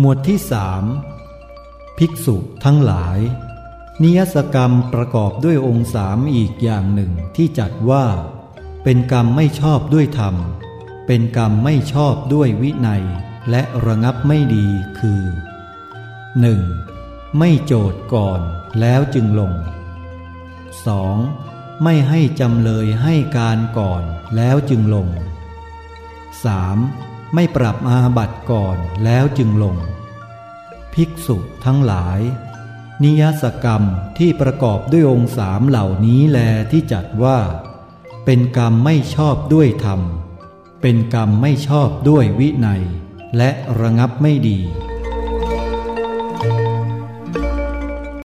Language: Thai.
หมวดที่สามภิกษุทั้งหลาย นิยสกรรมประกอบด้วยองค์สามอีกอย่างหนึ่งที่จัดว่า เป็นกรรมไม่ชอบด้วยธรรม เป็นกรรมไม่ชอบด้วยวินัย และระงับไม่ดีคือ 1. ไม่โจทย์ก่อนแล้วจึงลง 2. ไม่ให้จำเลยให้การก่อนแล้วจึงลง 3. ไม่ปรับอาบัติก่อนแล้วจึงลง ภิกษุทั้งหลาย นิยสกรรมที่ประกอบด้วยองค์สามเหล่านี้แลที่จัดว่า เป็นกรรมไม่ชอบด้วยธรรม เป็นกรรมไม่ชอบด้วยวินัย และระงับไม่ดี